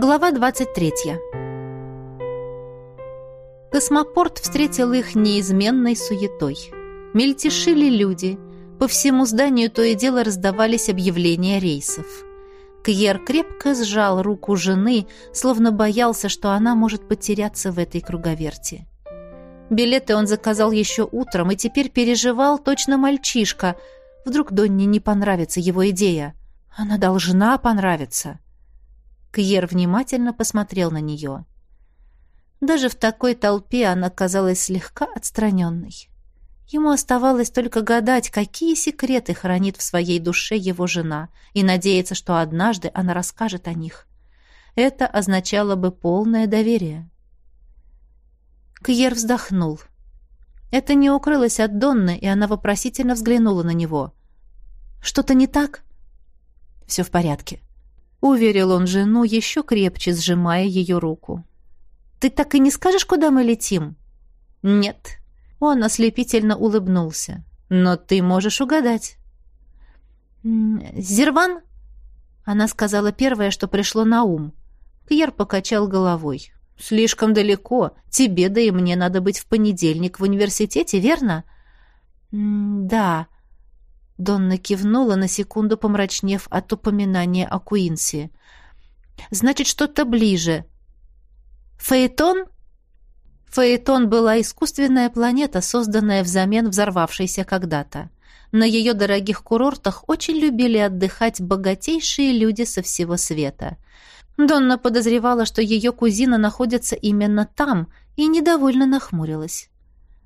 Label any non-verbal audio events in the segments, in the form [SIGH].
Глава 23. Космопорт встретил их неизменной суетой. Мельтешили люди. По всему зданию то и дело раздавались объявления рейсов. Кьер крепко сжал руку жены, словно боялся, что она может потеряться в этой круговерти. Билеты он заказал еще утром и теперь переживал точно мальчишка. Вдруг Донне не понравится его идея. Она должна понравиться. Кьер внимательно посмотрел на нее. Даже в такой толпе она казалась слегка отстраненной. Ему оставалось только гадать, какие секреты хранит в своей душе его жена, и надеяться, что однажды она расскажет о них. Это означало бы полное доверие. Кьер вздохнул. Это не укрылось от Донны, и она вопросительно взглянула на него. «Что-то не так?» «Все в порядке», Уверил он жену, еще крепче сжимая ее руку. «Ты так и не скажешь, куда мы летим?» «Нет». Он ослепительно улыбнулся. «Но ты можешь угадать». «Зерван?» Она сказала первое, что пришло на ум. Кьер покачал головой. «Слишком далеко. Тебе, да и мне надо быть в понедельник в университете, верно?» «Да», Донна кивнула на секунду, помрачнев от упоминания о Куинси. «Значит, что-то ближе. Фаэтон?» Фаэтон была искусственная планета, созданная взамен взорвавшейся когда-то. На ее дорогих курортах очень любили отдыхать богатейшие люди со всего света. Донна подозревала, что ее кузина находится именно там, и недовольно нахмурилась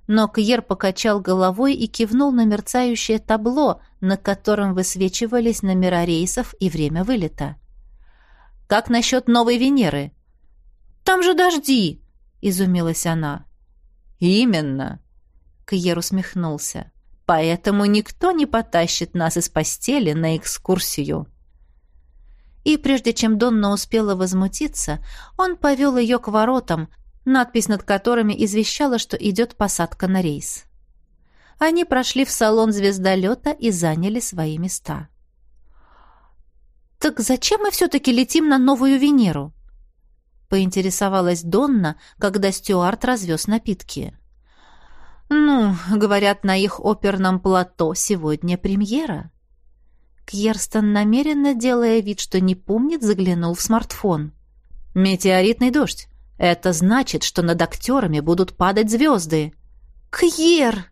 но Кьер покачал головой и кивнул на мерцающее табло, на котором высвечивались номера рейсов и время вылета. «Как насчет новой Венеры?» «Там же дожди!» — изумилась она. «Именно!» — Кьер усмехнулся. «Поэтому никто не потащит нас из постели на экскурсию». И прежде чем Донна успела возмутиться, он повел ее к воротам, надпись над которыми извещала, что идет посадка на рейс. Они прошли в салон звездолета и заняли свои места. «Так зачем мы все-таки летим на новую Венеру?» поинтересовалась Донна, когда Стюарт развез напитки. «Ну, говорят, на их оперном плато сегодня премьера». Кьерстон, намеренно делая вид, что не помнит, заглянул в смартфон. «Метеоритный дождь. Это значит, что над актерами будут падать звезды. Кьер!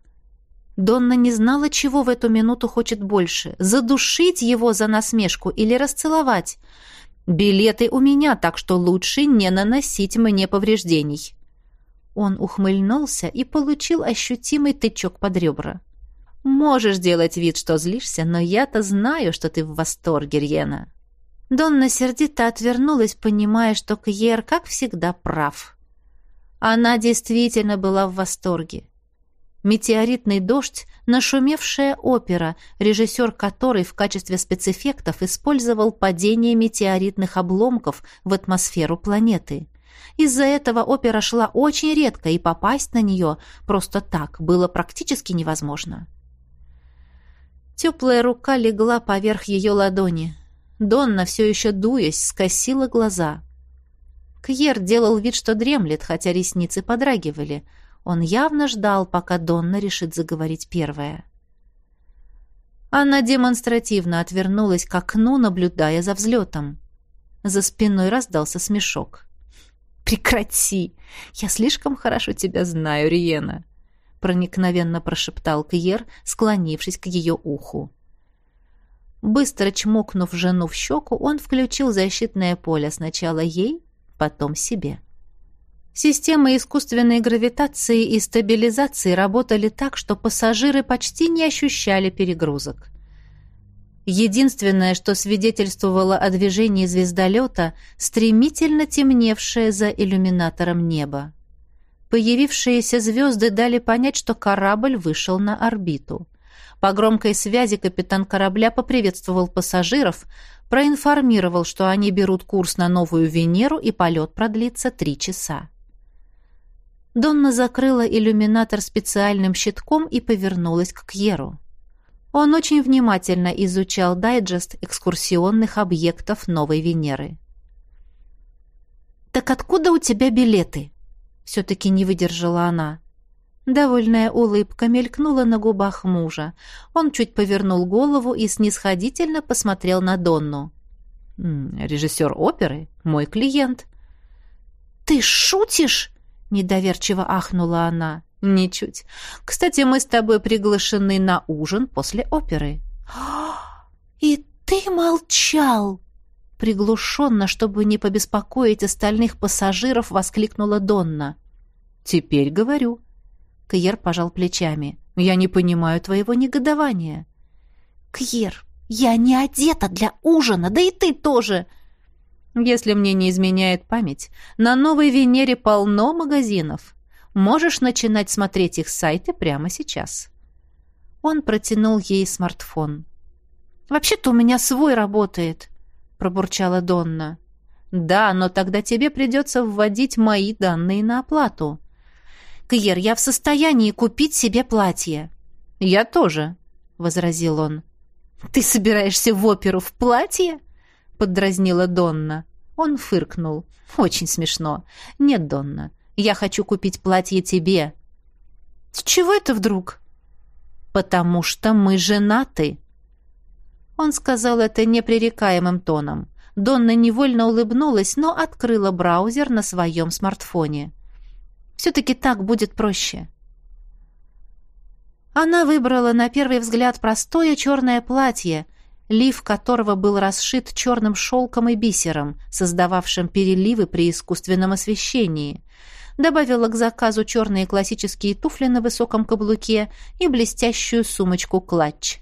Донна не знала, чего в эту минуту хочет больше. Задушить его за насмешку или расцеловать. Билеты у меня, так что лучше не наносить мне повреждений. Он ухмыльнулся и получил ощутимый тычок под ребра. «Можешь делать вид, что злишься, но я-то знаю, что ты в восторге, Рьена». Донна сердито отвернулась, понимая, что Кьер, как всегда, прав. Она действительно была в восторге. «Метеоритный дождь» — нашумевшая опера, режиссер которой в качестве спецэффектов использовал падение метеоритных обломков в атмосферу планеты. Из-за этого опера шла очень редко, и попасть на нее просто так было практически невозможно. Теплая рука легла поверх ее ладони. Донна, все еще дуясь, скосила глаза. Кьер делал вид, что дремлет, хотя ресницы подрагивали. Он явно ждал, пока Донна решит заговорить первая. Она демонстративно отвернулась к окну, наблюдая за взлетом. За спиной раздался смешок. «Прекрати! Я слишком хорошо тебя знаю, Риена!» проникновенно прошептал Кьер, склонившись к ее уху. Быстро чмокнув жену в щеку, он включил защитное поле сначала ей, потом себе. Системы искусственной гравитации и стабилизации работали так, что пассажиры почти не ощущали перегрузок. Единственное, что свидетельствовало о движении звездолета, стремительно темневшее за иллюминатором небо. Появившиеся звезды дали понять, что корабль вышел на орбиту. По громкой связи капитан корабля поприветствовал пассажиров, проинформировал, что они берут курс на новую Венеру и полет продлится три часа. Донна закрыла иллюминатор специальным щитком и повернулась к Кьеру. Он очень внимательно изучал дайджест экскурсионных объектов новой Венеры. «Так откуда у тебя билеты?» Все-таки не выдержала она. Довольная улыбка мелькнула на губах мужа. Он чуть повернул голову и снисходительно посмотрел на Донну. «Режиссер оперы? Мой клиент». «Ты шутишь?» — недоверчиво ахнула она. «Ничуть. Кстати, мы с тобой приглашены на ужин после оперы». «И ты молчал!» Приглушенно, чтобы не побеспокоить остальных пассажиров, воскликнула Донна. «Теперь говорю», Кьер пожал плечами. «Я не понимаю твоего негодования». «Кьер, я не одета для ужина, да и ты тоже!» «Если мне не изменяет память, на Новой Венере полно магазинов. Можешь начинать смотреть их сайты прямо сейчас». Он протянул ей смартфон. «Вообще-то у меня свой работает», — пробурчала Донна. «Да, но тогда тебе придется вводить мои данные на оплату». Кьер, я в состоянии купить себе платье». «Я тоже», — возразил он. «Ты собираешься в оперу в платье?» — поддразнила Донна. Он фыркнул. «Очень смешно. Нет, Донна, я хочу купить платье тебе». «С чего это вдруг?» «Потому что мы женаты». Он сказал это непререкаемым тоном. Донна невольно улыбнулась, но открыла браузер на своем смартфоне. Все-таки так будет проще. Она выбрала на первый взгляд простое черное платье, лиф которого был расшит черным шелком и бисером, создававшим переливы при искусственном освещении. Добавила к заказу черные классические туфли на высоком каблуке и блестящую сумочку-клатч.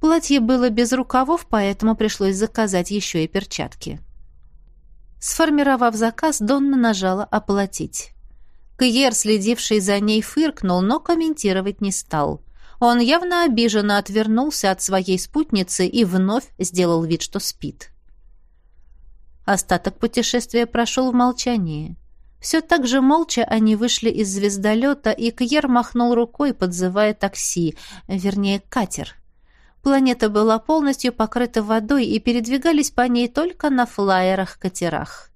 Платье было без рукавов, поэтому пришлось заказать еще и перчатки. Сформировав заказ, Донна нажала «Оплатить». Кьер, следивший за ней, фыркнул, но комментировать не стал. Он явно обиженно отвернулся от своей спутницы и вновь сделал вид, что спит. Остаток путешествия прошел в молчании. Все так же молча они вышли из звездолета, и Кьер махнул рукой, подзывая такси, вернее, катер. Планета была полностью покрыта водой, и передвигались по ней только на флайерах-катерах.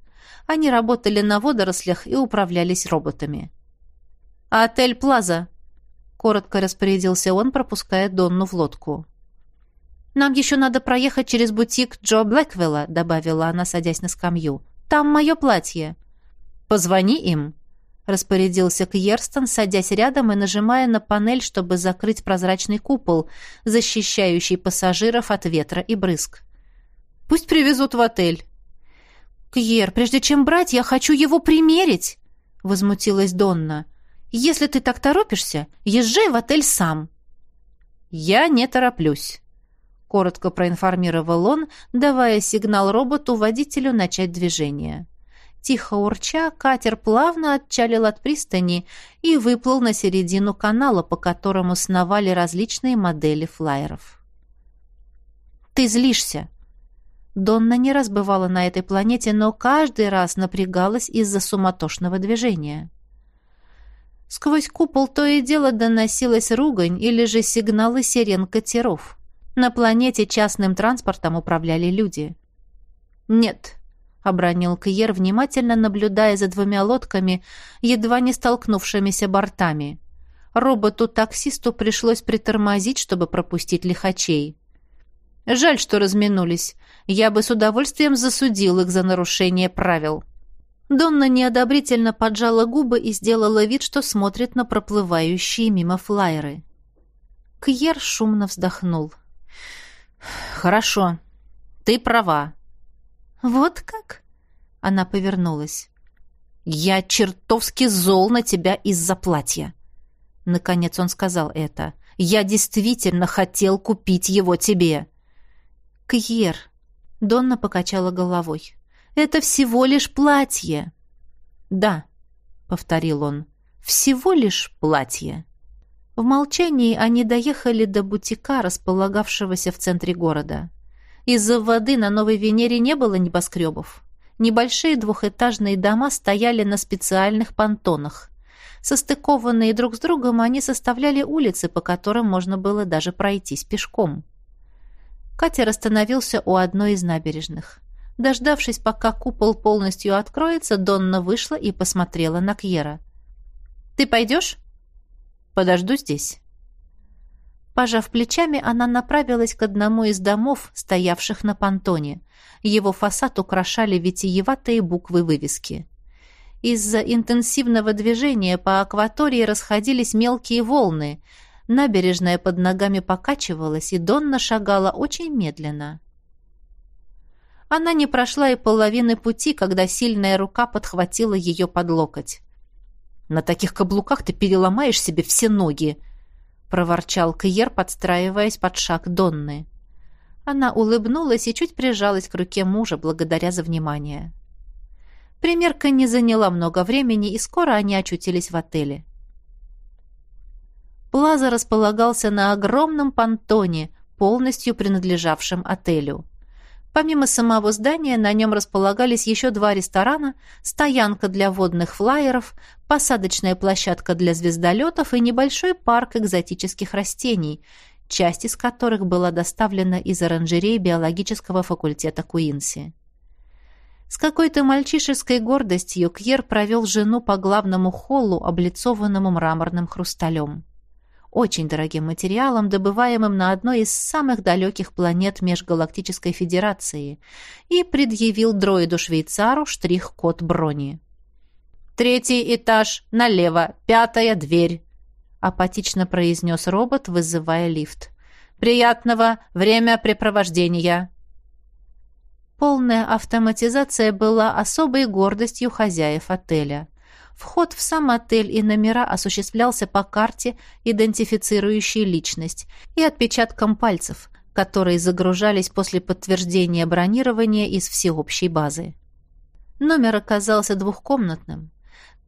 Они работали на водорослях и управлялись роботами. «Отель Плаза», — коротко распорядился он, пропуская Донну в лодку. «Нам еще надо проехать через бутик Джо Блэквелла», — добавила она, садясь на скамью. «Там мое платье». «Позвони им», — распорядился Кьерстон, садясь рядом и нажимая на панель, чтобы закрыть прозрачный купол, защищающий пассажиров от ветра и брызг. «Пусть привезут в отель». «Кьер, прежде чем брать, я хочу его примерить!» — возмутилась Донна. «Если ты так торопишься, езжай в отель сам». «Я не тороплюсь», — коротко проинформировал он, давая сигнал роботу-водителю начать движение. Тихо урча, катер плавно отчалил от пристани и выплыл на середину канала, по которому сновали различные модели флайеров. «Ты злишься», Донна не раз бывала на этой планете, но каждый раз напрягалась из-за суматошного движения. Сквозь купол то и дело доносилась ругань или же сигналы сирен катеров. На планете частным транспортом управляли люди. «Нет», — обронил Кьер, внимательно наблюдая за двумя лодками, едва не столкнувшимися бортами. Роботу-таксисту пришлось притормозить, чтобы пропустить лихачей. Жаль, что разминулись. Я бы с удовольствием засудил их за нарушение правил. Донна неодобрительно поджала губы и сделала вид, что смотрит на проплывающие мимо флайеры. Кьер шумно вздохнул. «Хорошо. Ты права». «Вот как?» Она повернулась. «Я чертовски зол на тебя из-за платья». Наконец он сказал это. «Я действительно хотел купить его тебе». Кьер. Донна покачала головой. Это всего лишь платье. Да, повторил он. Всего лишь платье. В молчании они доехали до бутика, располагавшегося в центре города. Из-за воды на Новой Венере не было небоскребов. Небольшие двухэтажные дома стояли на специальных понтонах. Состыкованные друг с другом, они составляли улицы, по которым можно было даже пройтись пешком. Катер остановился у одной из набережных. Дождавшись, пока купол полностью откроется, Донна вышла и посмотрела на Кьера. «Ты пойдешь?» «Подожду здесь». Пожав плечами, она направилась к одному из домов, стоявших на понтоне. Его фасад украшали витиеватые буквы вывески. Из-за интенсивного движения по акватории расходились мелкие волны. Набережная под ногами покачивалась, и Донна шагала очень медленно. Она не прошла и половины пути, когда сильная рука подхватила ее под локоть. «На таких каблуках ты переломаешь себе все ноги!» — проворчал Кьер, подстраиваясь под шаг Донны. Она улыбнулась и чуть прижалась к руке мужа, благодаря за внимание. Примерка не заняла много времени, и скоро они очутились в отеле. Плаза располагался на огромном понтоне, полностью принадлежавшем отелю. Помимо самого здания, на нем располагались еще два ресторана, стоянка для водных флайеров, посадочная площадка для звездолетов и небольшой парк экзотических растений, часть из которых была доставлена из оранжерей биологического факультета Куинси. С какой-то мальчишеской гордостью Кьер провел жену по главному холлу, облицованному мраморным хрусталем очень дорогим материалом, добываемым на одной из самых далеких планет Межгалактической Федерации, и предъявил дроиду-швейцару штрих-код брони. «Третий этаж, налево, пятая дверь», — апатично произнес робот, вызывая лифт. «Приятного времяпрепровождения!» Полная автоматизация была особой гордостью хозяев отеля. Вход в сам отель и номера осуществлялся по карте, идентифицирующей личность, и отпечаткам пальцев, которые загружались после подтверждения бронирования из всеобщей базы. Номер оказался двухкомнатным.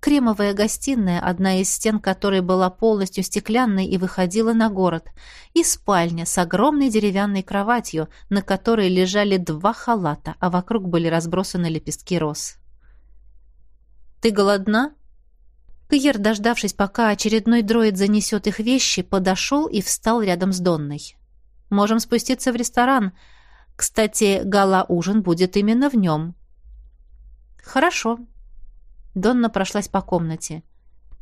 Кремовая гостиная, одна из стен которой была полностью стеклянной и выходила на город, и спальня с огромной деревянной кроватью, на которой лежали два халата, а вокруг были разбросаны лепестки роз. «Ты голодна?» Кьер, дождавшись, пока очередной дроид занесет их вещи, подошел и встал рядом с Донной. «Можем спуститься в ресторан. Кстати, гала-ужин будет именно в нем». «Хорошо». Донна прошлась по комнате.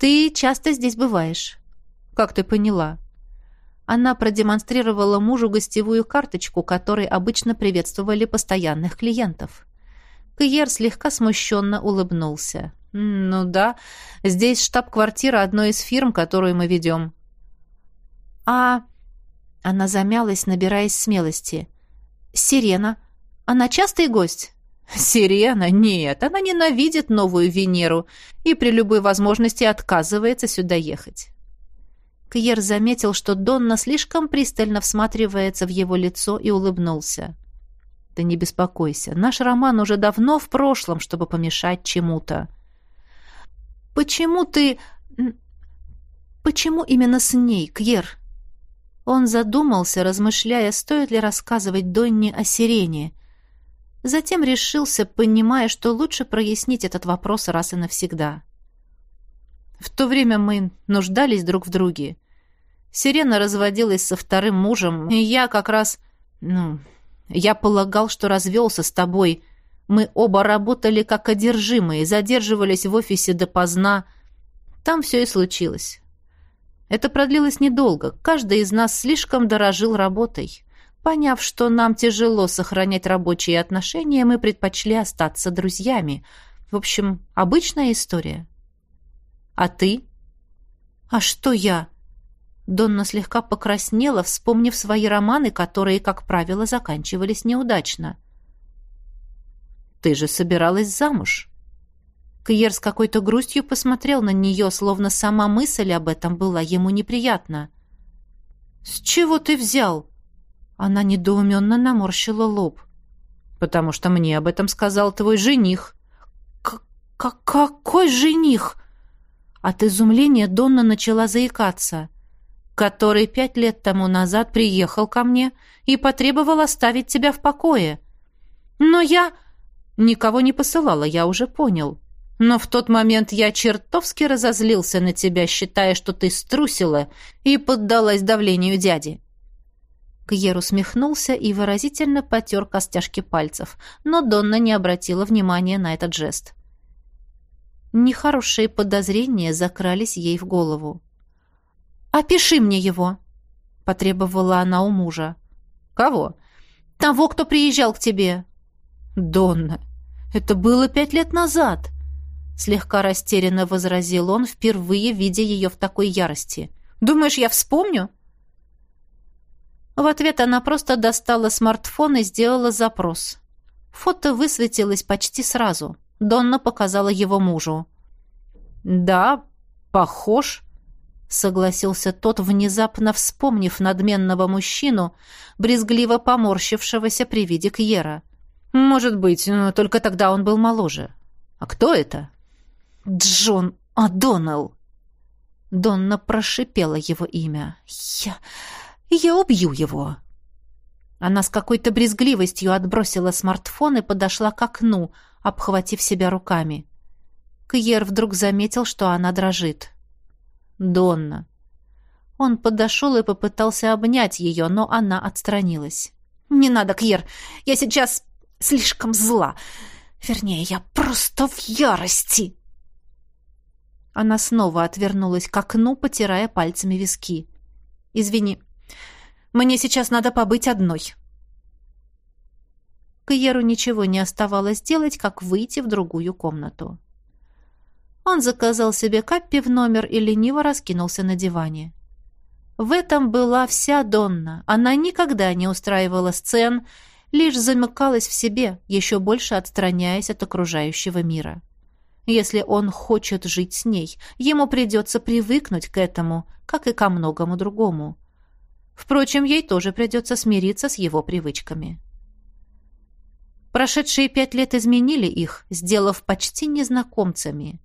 «Ты часто здесь бываешь?» «Как ты поняла?» Она продемонстрировала мужу гостевую карточку, которой обычно приветствовали постоянных клиентов. Кьер слегка смущенно улыбнулся. «Ну да, здесь штаб-квартира одной из фирм, которую мы ведем». «А...» Она замялась, набираясь смелости. «Сирена. Она частый гость?» «Сирена? Нет, она ненавидит новую Венеру и при любой возможности отказывается сюда ехать». Кьер заметил, что Донна слишком пристально всматривается в его лицо и улыбнулся. «Ты не беспокойся, наш роман уже давно в прошлом, чтобы помешать чему-то». «Почему ты... Почему именно с ней, Кьер?» Он задумался, размышляя, стоит ли рассказывать Донне о сирене. Затем решился, понимая, что лучше прояснить этот вопрос раз и навсегда. В то время мы нуждались друг в друге. Сирена разводилась со вторым мужем, и я как раз... Ну, я полагал, что развелся с тобой, мы оба работали как одержимые, задерживались в офисе допоздна. Там все и случилось. Это продлилось недолго. Каждый из нас слишком дорожил работой. Поняв, что нам тяжело сохранять рабочие отношения, мы предпочли остаться друзьями. В общем, обычная история. А ты? А что я? Донна слегка покраснела, вспомнив свои романы, которые, как правило, заканчивались неудачно. Ты же собиралась замуж». Кьер с какой-то грустью посмотрел на нее, словно сама мысль об этом была ему неприятна. «С чего ты взял?» Она недоуменно наморщила лоб. «Потому что мне об этом сказал твой жених». К «Какой жених?» От изумления Донна начала заикаться. «Который пять лет тому назад приехал ко мне и потребовал оставить тебя в покое. Но я...» Никого не посылала, я уже понял. Но в тот момент я чертовски разозлился на тебя, считая, что ты струсила и поддалась давлению дяди. Кьер усмехнулся и выразительно потер костяшки пальцев, но Донна не обратила внимания на этот жест. Нехорошие подозрения закрались ей в голову. «Опиши мне его!» — потребовала она у мужа. «Кого?» «Того, кто приезжал к тебе». «Донна, это было пять лет назад!» Слегка растерянно возразил он, впервые видя ее в такой ярости. «Думаешь, я вспомню?» В ответ она просто достала смартфон и сделала запрос. Фото высветилось почти сразу. Донна показала его мужу. «Да, похож», — согласился тот, внезапно вспомнив надменного мужчину, брезгливо поморщившегося при виде Кьера. «Может быть, только тогда он был моложе. А кто это?» «Джон О'Доннелл». Донна прошипела его имя. «Я... я убью его». Она с какой-то брезгливостью отбросила смартфон и подошла к окну, обхватив себя руками. Кьер вдруг заметил, что она дрожит. «Донна». Он подошел и попытался обнять ее, но она отстранилась. «Не надо, Кьер, я сейчас слишком зла. Вернее, я просто в ярости!» Она снова отвернулась к окну, потирая пальцами виски. «Извини, мне сейчас надо побыть одной». Кьеру ничего не оставалось делать, как выйти в другую комнату. Он заказал себе каппи в номер и лениво раскинулся на диване. В этом была вся Донна. Она никогда не устраивала сцен, лишь замыкалась в себе, еще больше отстраняясь от окружающего мира. Если он хочет жить с ней, ему придется привыкнуть к этому, как и ко многому другому. Впрочем, ей тоже придется смириться с его привычками. Прошедшие пять лет изменили их, сделав почти незнакомцами.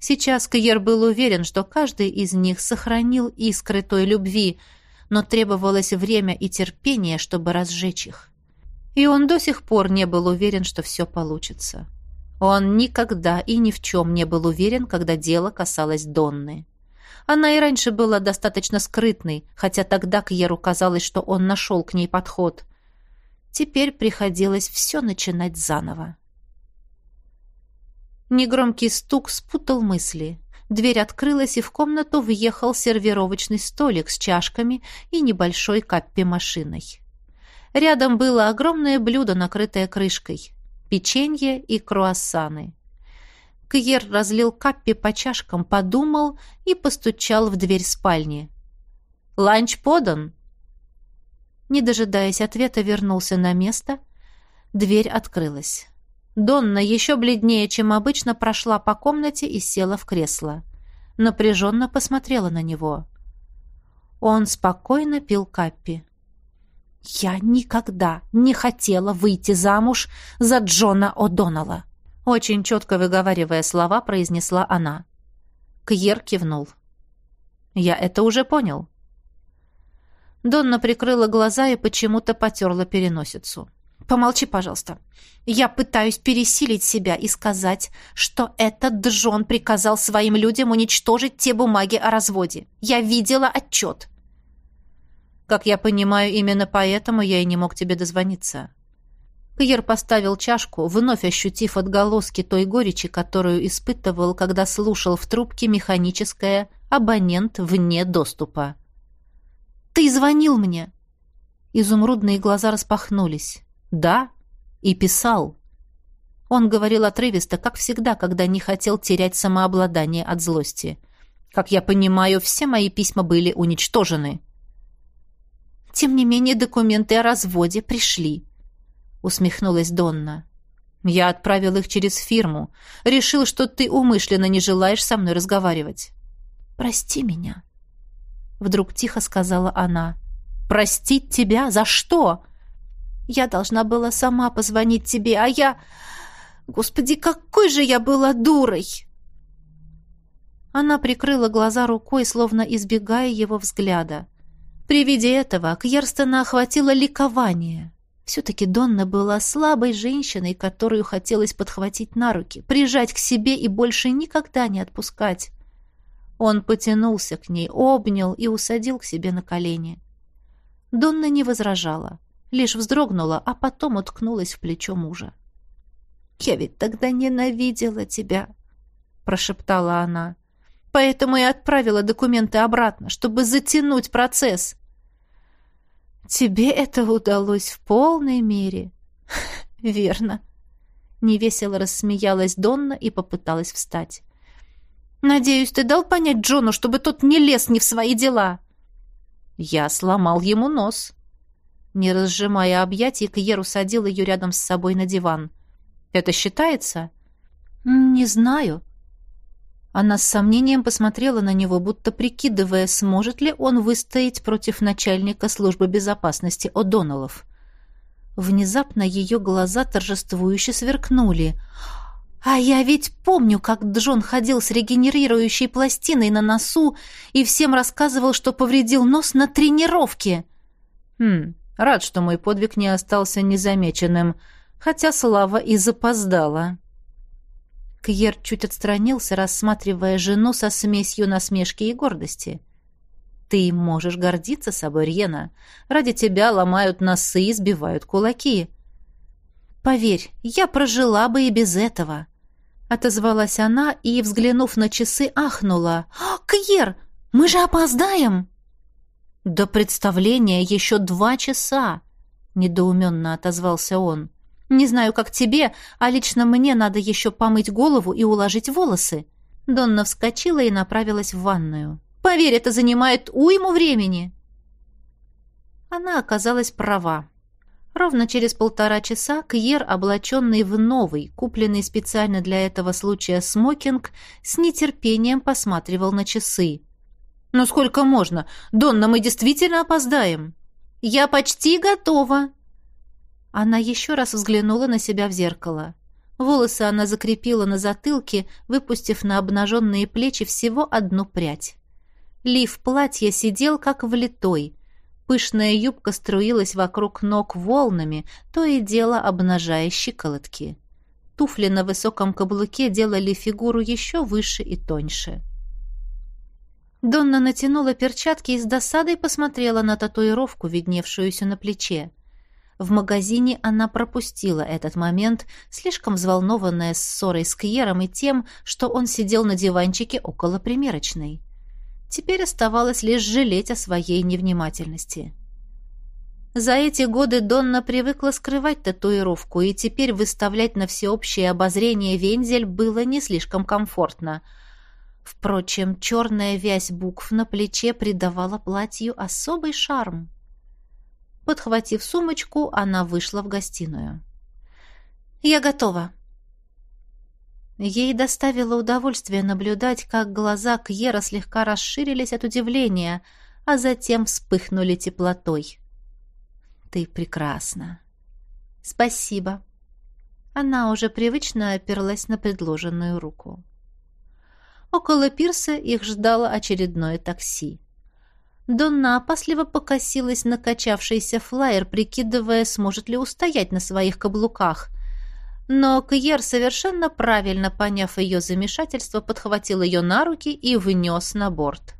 Сейчас Кьер был уверен, что каждый из них сохранил искры той любви, но требовалось время и терпение, чтобы разжечь их. И он до сих пор не был уверен, что все получится. Он никогда и ни в чем не был уверен, когда дело касалось Донны. Она и раньше была достаточно скрытной, хотя тогда Кьеру казалось, что он нашел к ней подход. Теперь приходилось все начинать заново. Негромкий стук спутал мысли. Дверь открылась, и в комнату въехал сервировочный столик с чашками и небольшой каппи-машиной. Рядом было огромное блюдо, накрытое крышкой печенье и круассаны. Кьер разлил каппи по чашкам, подумал и постучал в дверь спальни. «Ланч подан?» Не дожидаясь ответа, вернулся на место. Дверь открылась. Донна еще бледнее, чем обычно, прошла по комнате и села в кресло. Напряженно посмотрела на него. Он спокойно пил каппи. «Я никогда не хотела выйти замуж за Джона О'Доннелла», очень четко выговаривая слова, произнесла она. Кьер кивнул. «Я это уже понял». Донна прикрыла глаза и почему-то потерла переносицу. «Помолчи, пожалуйста. Я пытаюсь пересилить себя и сказать, что этот Джон приказал своим людям уничтожить те бумаги о разводе. Я видела отчет. Как я понимаю, именно поэтому я и не мог тебе дозвониться. Кьер поставил чашку, вновь ощутив отголоски той горечи, которую испытывал, когда слушал в трубке механическое «абонент вне доступа». «Ты звонил мне!» Изумрудные глаза распахнулись. «Да?» И писал. Он говорил отрывисто, как всегда, когда не хотел терять самообладание от злости. «Как я понимаю, все мои письма были уничтожены». Тем не менее, документы о разводе пришли, усмехнулась Донна. Я отправил их через фирму. Решил, что ты умышленно не желаешь со мной разговаривать. Прости меня, вдруг тихо сказала она. Простить тебя за что? Я должна была сама позвонить тебе, а я Господи, какой же я была дурой. Она прикрыла глаза рукой, словно избегая его взгляда. При виде этого Кьерстена охватило ликование. Все-таки Донна была слабой женщиной, которую хотелось подхватить на руки, прижать к себе и больше никогда не отпускать. Он потянулся к ней, обнял и усадил к себе на колени. Донна не возражала, лишь вздрогнула, а потом уткнулась в плечо мужа. «Я ведь тогда ненавидела тебя», — прошептала она. «Поэтому и отправила документы обратно, чтобы затянуть процесс». «Тебе это удалось в полной мере». [LAUGHS] «Верно». Невесело рассмеялась Донна и попыталась встать. «Надеюсь, ты дал понять Джону, чтобы тот не лез не в свои дела?» «Я сломал ему нос». Не разжимая объятий, Кьер усадил ее рядом с собой на диван. «Это считается?» «Не знаю». Она с сомнением посмотрела на него, будто прикидывая, сможет ли он выстоять против начальника службы безопасности О'Доннеллов. Внезапно ее глаза торжествующе сверкнули. «А я ведь помню, как Джон ходил с регенерирующей пластиной на носу и всем рассказывал, что повредил нос на тренировке». «Хм, рад, что мой подвиг не остался незамеченным, хотя слава и запоздала». Кьер чуть отстранился, рассматривая жену со смесью насмешки и гордости. Ты можешь гордиться собой, Рьена. Ради тебя ломают носы и сбивают кулаки. Поверь, я прожила бы и без этого. Отозвалась она и, взглянув на часы, ахнула. «А, «Кьер, мы же опоздаем!» «До представления еще два часа!» Недоуменно отозвался он. «Не знаю, как тебе, а лично мне надо еще помыть голову и уложить волосы». Донна вскочила и направилась в ванную. Поверь, это занимает уйму времени. Она оказалась права. Ровно через полтора часа Кьер, облаченный в новый, купленный специально для этого случая смокинг, с нетерпением посматривал на часы. «Ну сколько можно? Донна, мы действительно опоздаем!» «Я почти готова!» Она еще раз взглянула на себя в зеркало. Волосы она закрепила на затылке, выпустив на обнаженные плечи всего одну прядь. Лиф платья сидел как влитой. Пышная юбка струилась вокруг ног волнами, то и дело обнажая щиколотки. Туфли на высоком каблуке делали фигуру еще выше и тоньше. Донна натянула перчатки и с досадой посмотрела на татуировку, видневшуюся на плече. В магазине она пропустила этот момент, слишком взволнованная ссорой с Кьером и тем, что он сидел на диванчике около примерочной. Теперь оставалось лишь жалеть о своей невнимательности. За эти годы Донна привыкла скрывать татуировку, и теперь выставлять на всеобщее обозрение вензель было не слишком комфортно. Впрочем, черная вязь букв на плече придавала платью особый шарм. Подхватив сумочку, она вышла в гостиную. «Я готова», Ей доставило удовольствие наблюдать, как глаза Кьера слегка расширились от удивления, а затем вспыхнули теплотой. «Ты прекрасна!» «Спасибо!» Она уже привычно оперлась на предложенную руку. Около пирса их ждало очередное такси. Донна опасливо покосилась на качавшийся флайер, прикидывая, сможет ли устоять на своих каблуках — но Кьер, совершенно правильно поняв ее замешательство, подхватил ее на руки и внес на борт.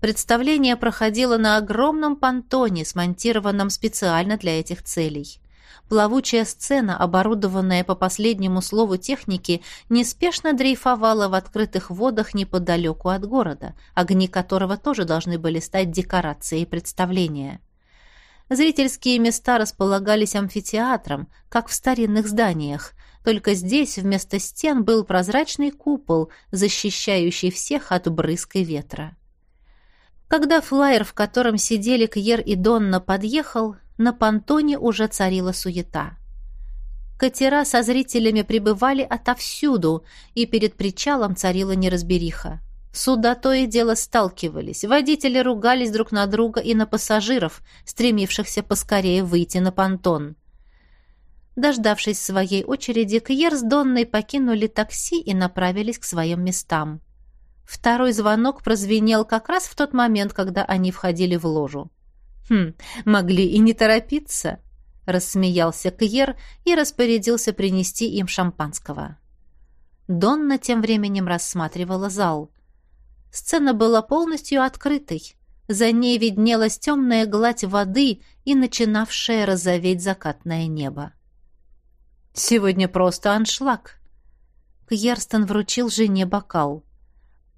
Представление проходило на огромном понтоне, смонтированном специально для этих целей. Плавучая сцена, оборудованная по последнему слову техники, неспешно дрейфовала в открытых водах неподалеку от города, огни которого тоже должны были стать декорацией представления. Зрительские места располагались амфитеатром, как в старинных зданиях, только здесь вместо стен был прозрачный купол, защищающий всех от брызг и ветра. Когда флайер, в котором сидели Кьер и Донна, подъехал, на понтоне уже царила суета. Катера со зрителями прибывали отовсюду, и перед причалом царила неразбериха. Суда то и дело сталкивались, водители ругались друг на друга и на пассажиров, стремившихся поскорее выйти на понтон. Дождавшись своей очереди, Кьер с Донной покинули такси и направились к своим местам. Второй звонок прозвенел как раз в тот момент, когда они входили в ложу. «Хм, могли и не торопиться», — рассмеялся Кьер и распорядился принести им шампанского. Донна тем временем рассматривала зал. Сцена была полностью открытой. За ней виднелась темная гладь воды и начинавшее розоветь закатное небо. «Сегодня просто аншлаг». Кьерстон вручил жене бокал.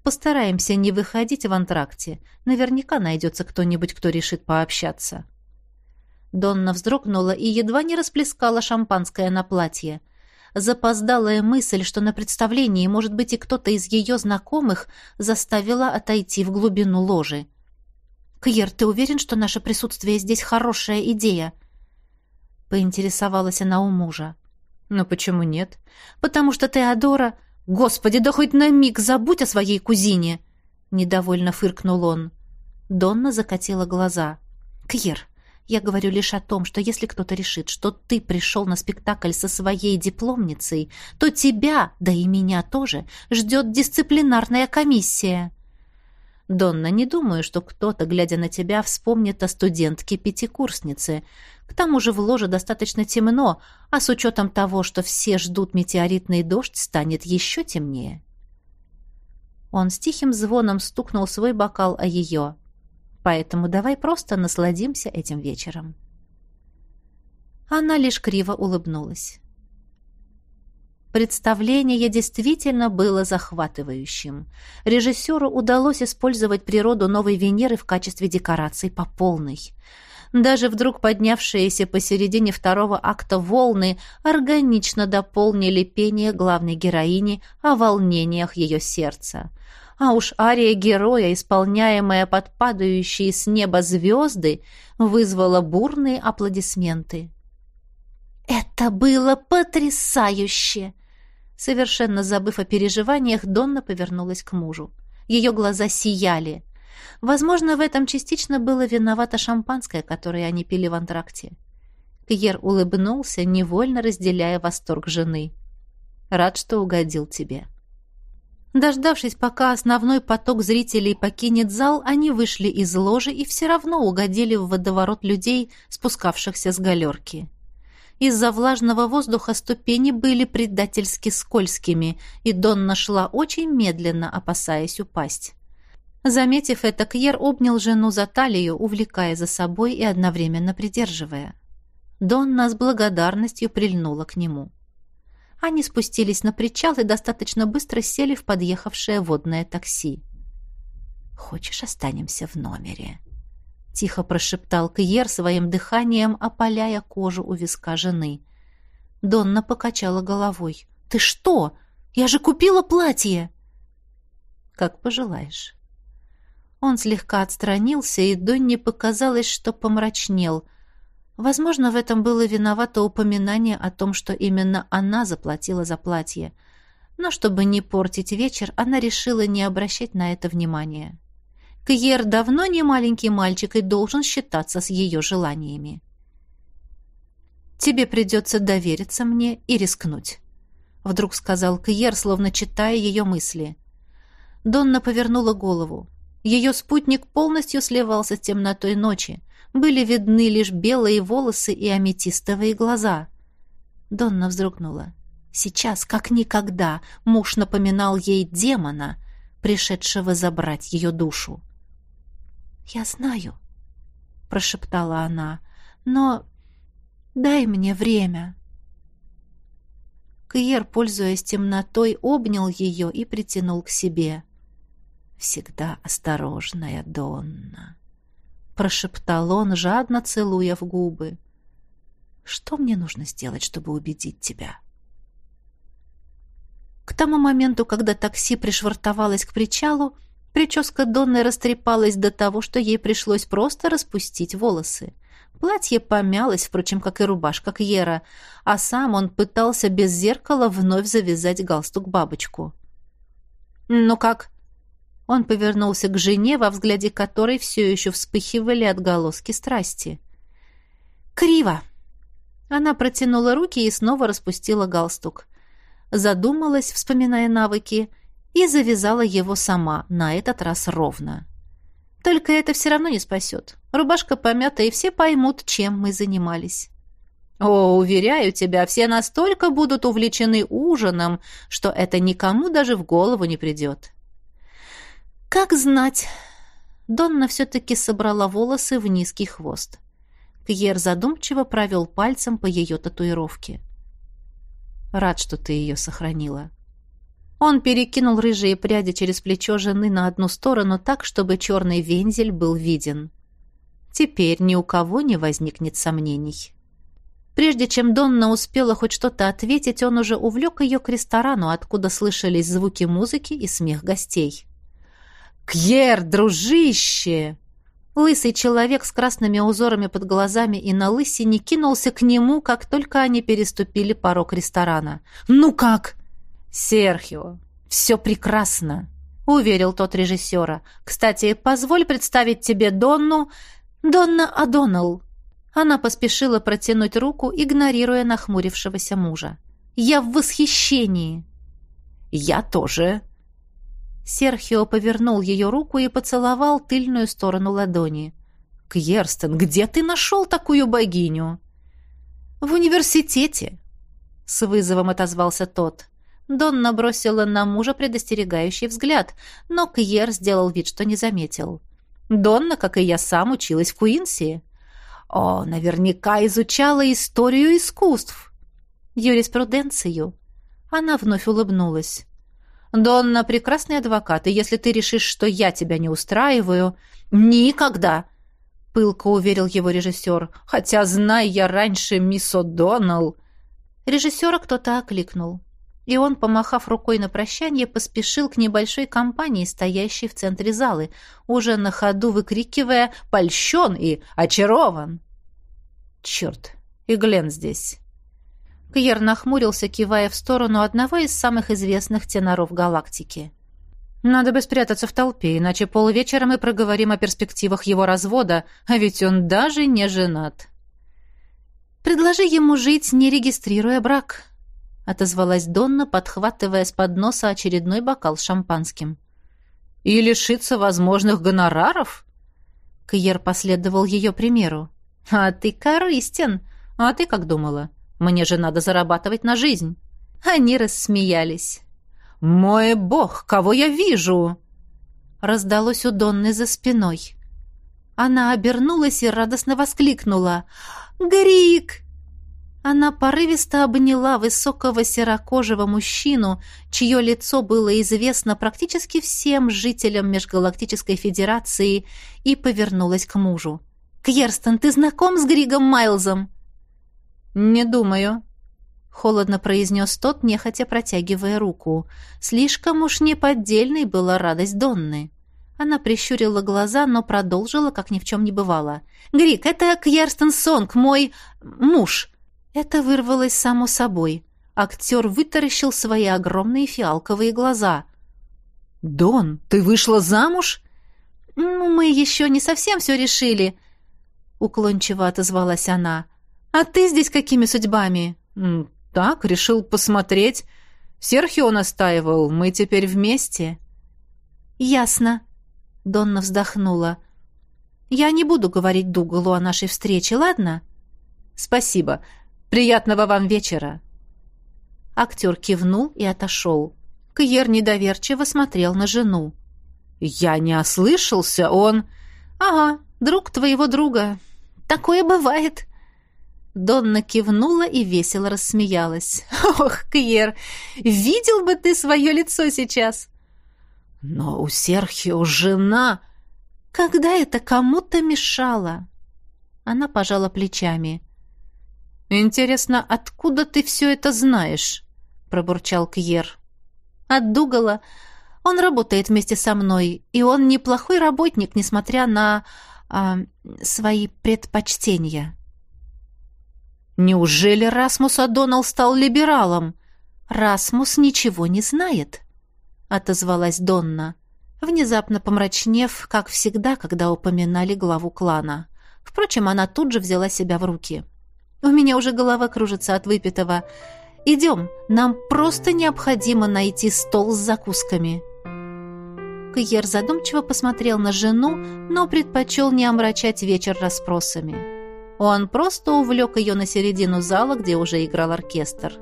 «Постараемся не выходить в антракте. Наверняка найдется кто-нибудь, кто решит пообщаться». Донна вздрогнула и едва не расплескала шампанское на платье. Запоздалая мысль, что на представлении может быть и кто-то из ее знакомых, заставила отойти в глубину ложи. «Кьер, ты уверен, что наше присутствие здесь хорошая идея?» Поинтересовалась она у мужа. «Ну почему нет? Потому что Теодора...» «Господи, да хоть на миг забудь о своей кузине!» Недовольно фыркнул он. Донна закатила глаза. «Кьер, я говорю лишь о том, что если кто-то решит, что ты пришел на спектакль со своей дипломницей, то тебя, да и меня тоже, ждет дисциплинарная комиссия». «Донна, не думаю, что кто-то, глядя на тебя, вспомнит о студентке-пятикурснице. К тому же в ложе достаточно темно, а с учетом того, что все ждут метеоритный дождь, станет еще темнее». Он с тихим звоном стукнул свой бокал о ее. Поэтому давай просто насладимся этим вечером. Она лишь криво улыбнулась. Представление действительно было захватывающим. Режиссеру удалось использовать природу новой Венеры в качестве декораций по полной. Даже вдруг поднявшиеся посередине второго акта волны органично дополнили пение главной героини о волнениях ее сердца а уж ария героя, исполняемая под падающие с неба звезды, вызвала бурные аплодисменты. «Это было потрясающе!» Совершенно забыв о переживаниях, Донна повернулась к мужу. Ее глаза сияли. Возможно, в этом частично было виновато шампанское, которое они пили в антракте. Пьер улыбнулся, невольно разделяя восторг жены. «Рад, что угодил тебе». Дождавшись, пока основной поток зрителей покинет зал, они вышли из ложи и все равно угодили в водоворот людей, спускавшихся с галерки. Из-за влажного воздуха ступени были предательски скользкими, и Донна шла очень медленно, опасаясь упасть. Заметив это, Кьер обнял жену за талию, увлекая за собой и одновременно придерживая. Донна с благодарностью прильнула к нему. Они спустились на причал и достаточно быстро сели в подъехавшее водное такси. «Хочешь, останемся в номере?» Тихо прошептал Кьер своим дыханием, опаляя кожу у виска жены. Донна покачала головой. «Ты что? Я же купила платье!» «Как пожелаешь». Он слегка отстранился, и Донне показалось, что помрачнел — Возможно, в этом было виновато упоминание о том, что именно она заплатила за платье. Но чтобы не портить вечер, она решила не обращать на это внимания. Кьер давно не маленький мальчик и должен считаться с ее желаниями. «Тебе придется довериться мне и рискнуть», — вдруг сказал Кьер, словно читая ее мысли. Донна повернула голову. Ее спутник полностью сливался с темнотой ночи были видны лишь белые волосы и аметистовые глаза. Донна вздрогнула. Сейчас, как никогда, муж напоминал ей демона, пришедшего забрать ее душу. «Я знаю», — прошептала она, — «но дай мне время». Кьер, пользуясь темнотой, обнял ее и притянул к себе. «Всегда осторожная Донна» прошептал он, жадно целуя в губы. Что мне нужно сделать, чтобы убедить тебя? К тому моменту, когда такси пришвартовалось к причалу, прическа Донны растрепалась до того, что ей пришлось просто распустить волосы. Платье помялось, впрочем, как и рубашка Кьера, а сам он пытался без зеркала вновь завязать галстук-бабочку. «Ну как?» Он повернулся к жене, во взгляде которой все еще вспыхивали отголоски страсти. «Криво!» Она протянула руки и снова распустила галстук. Задумалась, вспоминая навыки, и завязала его сама, на этот раз ровно. Только это все равно не спасет. Рубашка помята, и все поймут, чем мы занимались. О, уверяю тебя, все настолько будут увлечены ужином, что это никому даже в голову не придет. «Как знать!» Донна все-таки собрала волосы в низкий хвост. Кьер задумчиво провел пальцем по ее татуировке. «Рад, что ты ее сохранила». Он перекинул рыжие пряди через плечо жены на одну сторону так, чтобы черный вензель был виден. Теперь ни у кого не возникнет сомнений. Прежде чем Донна успела хоть что-то ответить, он уже увлек ее к ресторану, откуда слышались звуки музыки и смех гостей. «Кьер, дружище!» Лысый человек с красными узорами под глазами и на лысине кинулся к нему, как только они переступили порог ресторана. «Ну как?» «Серхио, все прекрасно», — уверил тот режиссера. «Кстати, позволь представить тебе Донну...» «Донна Адоналл», она поспешила протянуть руку, игнорируя нахмурившегося мужа. «Я в восхищении!» «Я тоже!» Серхио повернул ее руку и поцеловал тыльную сторону ладони. «Кьерстен, где ты нашел такую богиню?» «В университете!» С вызовом отозвался тот. Донна бросила на мужа предостерегающий взгляд, но Кьер сделал вид, что не заметил. Донна, как и я сам, училась в Куинси. О, наверняка изучала историю искусств. Юриспруденцию. Она вновь улыбнулась. «Донна — прекрасный адвокат, и если ты решишь, что я тебя не устраиваю...» «Никогда!» — пылко уверил его режиссер. «Хотя, зная я раньше мисс О'Доннелл...» Режиссера кто-то окликнул. И он, помахав рукой на прощание, поспешил к небольшой компании, стоящей в центре залы, уже на ходу выкрикивая «Польщен!» и «Очарован!» «Черт! И Глен здесь!» Кьер нахмурился, кивая в сторону одного из самых известных теноров галактики. «Надо бы спрятаться в толпе, иначе полвечера мы проговорим о перспективах его развода, а ведь он даже не женат». «Предложи ему жить, не регистрируя брак», отозвалась Донна, подхватывая с подноса очередной бокал с шампанским. «И лишиться возможных гонораров?» Кьер последовал ее примеру. «А ты корыстен. А ты как думала? Мне же надо зарабатывать на жизнь». Они рассмеялись. «Мой бог, кого я вижу?» Раздалось у Донны за спиной. Она обернулась и радостно воскликнула. «Грик!» Она порывисто обняла высокого серокожего мужчину, чье лицо было известно практически всем жителям Межгалактической Федерации, и повернулась к мужу. «Кьерстен, ты знаком с Григом Майлзом?» «Не думаю», — холодно произнес тот, нехотя протягивая руку. Слишком уж неподдельной была радость Донны. Она прищурила глаза, но продолжила, как ни в чем не бывало. «Грик, это Кьерстен Сонг, мой муж!» Это вырвалось само собой. Актер вытаращил свои огромные фиалковые глаза. «Дон, ты вышла замуж?» «Ну, мы еще не совсем все решили», — уклончиво отозвалась она. «А ты здесь какими судьбами?» «Так, решил посмотреть. Серхио настаивал, мы теперь вместе». «Ясно», — Донна вздохнула. «Я не буду говорить Дугалу о нашей встрече, ладно?» «Спасибо. Приятного вам вечера!» Актер кивнул и отошел. Кьер недоверчиво смотрел на жену. «Я не ослышался, он...» «Ага, друг твоего друга. Такое бывает». Донна кивнула и весело рассмеялась. [LAUGHS] «Ох, Кьер, видел бы ты свое лицо сейчас!» «Но у Серхио жена...» «Когда это кому-то мешало?» Она пожала плечами. «Интересно, откуда ты все это знаешь?» — пробурчал Кьер. «От Дугала. Он работает вместе со мной, и он неплохой работник, несмотря на а, свои предпочтения». «Неужели Расмус Адоналл стал либералом?» «Расмус ничего не знает», — отозвалась Донна, внезапно помрачнев, как всегда, когда упоминали главу клана. Впрочем, она тут же взяла себя в руки. — у меня уже голова кружится от выпитого. Идем, нам просто необходимо найти стол с закусками». Кьер задумчиво посмотрел на жену, но предпочел не омрачать вечер расспросами. Он просто увлек ее на середину зала, где уже играл оркестр.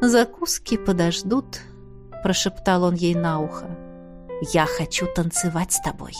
«Закуски подождут», — прошептал он ей на ухо. «Я хочу танцевать с тобой».